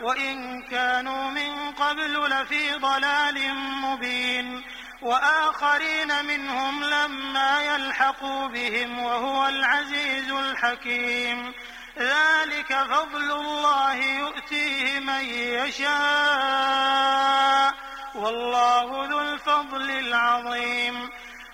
وإن كانوا من قبل لفي ضلال مبين وآخرين منهم لما يلحقوا بهم وهو العزيز الحكيم ذلك فضل الله يؤتيه من يشاء والله ذو الفضل العظيم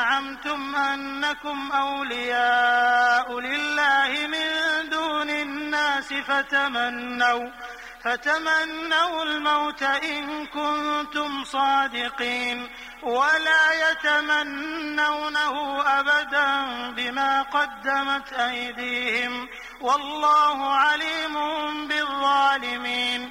زعمتم أنكم أولياء لله من دون الناس فتمنوا فتمنوا الموت إن كنتم صادقين ولا يتمنونه أبدا بما قدمت أيديهم والله عليم بالظالمين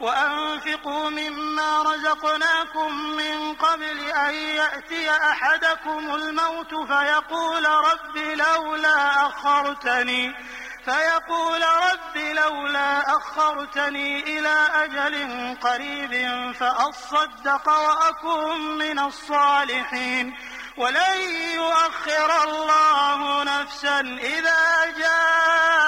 وأنفقوا مما رزقناكم من قبل أن يأتي أحدكم الموت فيقول رب لولا أخرتني فيقول رب لولا أخرتني إلى أجل قريب فأصدق وأكن من الصالحين. ولن يؤخر الله نفسا إذا جاء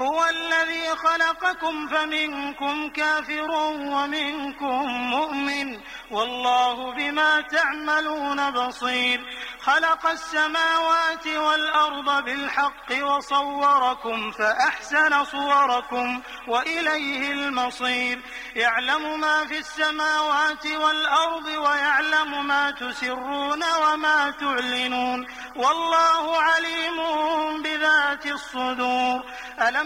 هو الذي خلقكم فمنكم كافر ومنكم مؤمن والله بما تعملون بصير. خلق السماوات والأرض بالحق وصوركم فأحسن صوركم وإليه المصير. يعلم ما في السماوات والأرض ويعلم ما تسرون وما تعلنون. والله عليم بذات الصدور. ألم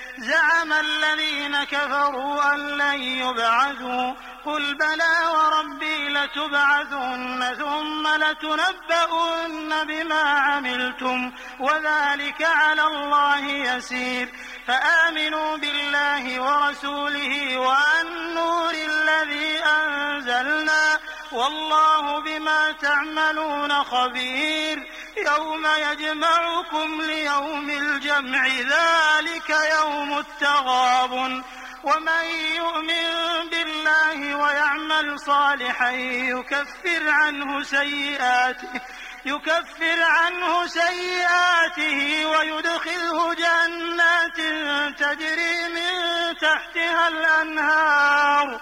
زعم الذين كفروا أن لن يبعثوا. قل بلى وربي لتبعثن ثم لتنبؤن بما عملتم وذلك على الله يسير. فآمنوا بالله ورسوله والنور الذي أنزلنا والله بما تعملون خبير يوم يجمعكم ليوم الجمع ذلك يوم التغاب ومن يؤمن بالله ويعمل صالحا يكفر عنه سيئاته يكفر عنه سيئاته ويدخله جنات تجري من تحتها الأنهار.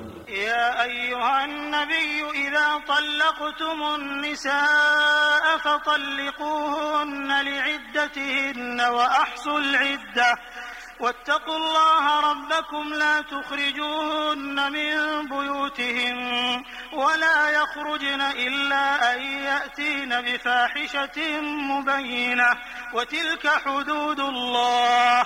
يا أيها النبي إذا طلقتم النساء فطلقوهن لعدتهن وأحصوا العدة. واتقوا الله ربكم لا تخرجوهن من بيوتهن ولا يخرجن إلا أن يأتين بفاحشة مبينة. وتلك حدود الله.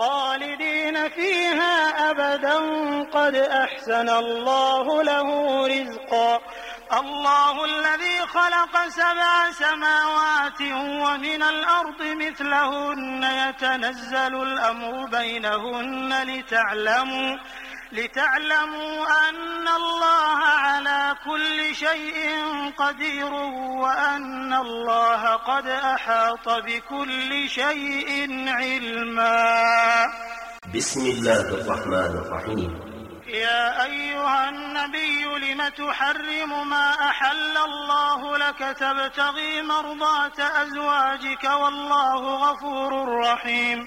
خالدين فيها أبدا. قد أحسن الله له رزقا. الله الذي خلق سبع سماوات ومن الأرض مثلهن. يتنزل الأمر بينهن لتعلموا لتعلموا أن الله على كل شيء قدير وأن الله قد أحاط بكل شيء علما. بسم الله الرحمن الرحيم. يا أيها النبي لم تحرم ما أحل الله لك؟ تبتغي مرضات أزواجك والله غفور رحيم.